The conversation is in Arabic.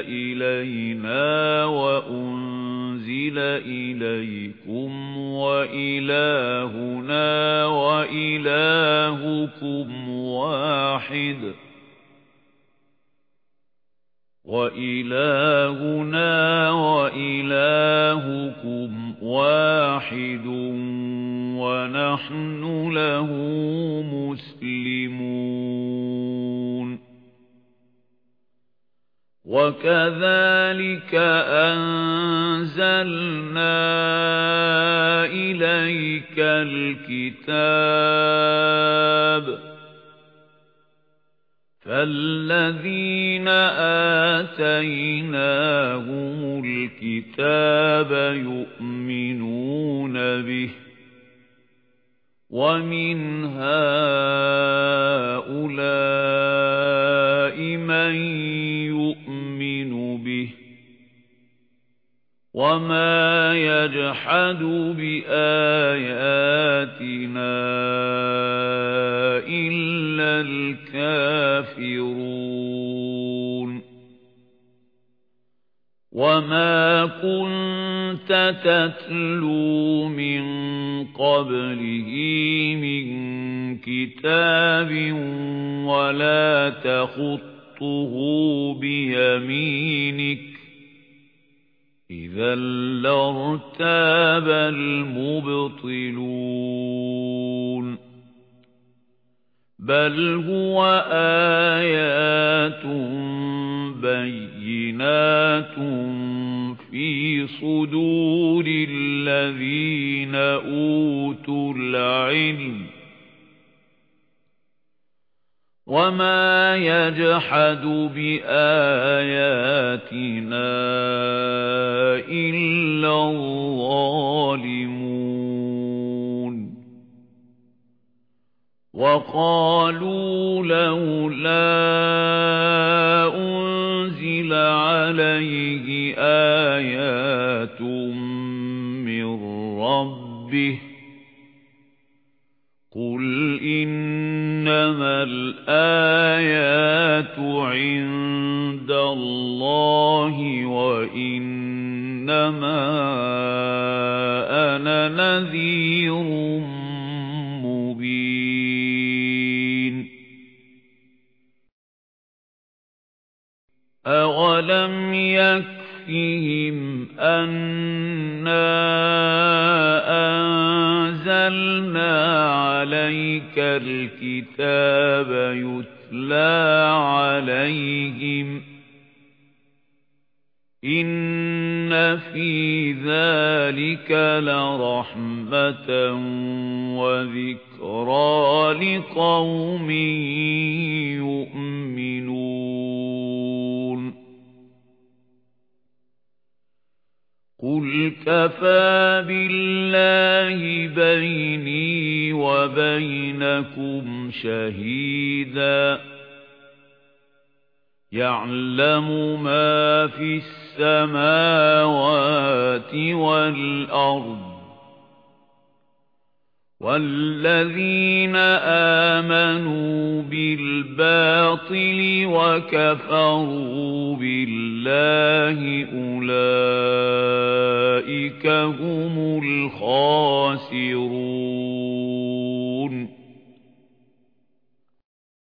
إلينا وأنزل إليكم وإلهنا وإلهكم واحد وإلهنا وإلهكم واحد ونحن له مسلمون وكذلك أنزلنا إليك الكتاب فالذين آتيناهم الكتاب يؤمنون به ومن هؤلاء وما يجحد بآياتنا إلا الكافرون وما كنت تتلو من قبله من كتاب ولا تخطه بيمينك إذا لارتاب المبطلون. بل هو آيات بينات في صدور الذين أوتوا العلم. وما يجحد بآياتنا إلا الظالمون وقالوا لولا أنزل عليه آيات من ربه قل إنما الآيات عند الله وإنما أنا نذير مبين أولم يكفهم أنا أنزلنا عليك الكتاب يتلى عليهم إن في ذلك لرحمة وذكرى لقوم يؤمنون قل كفى بالله بيني وبينكم شهيدا يعلم ما في السماوات والأرض والذين آمنوا بالباطل وكفروا بالله أولئك هم الخاسرون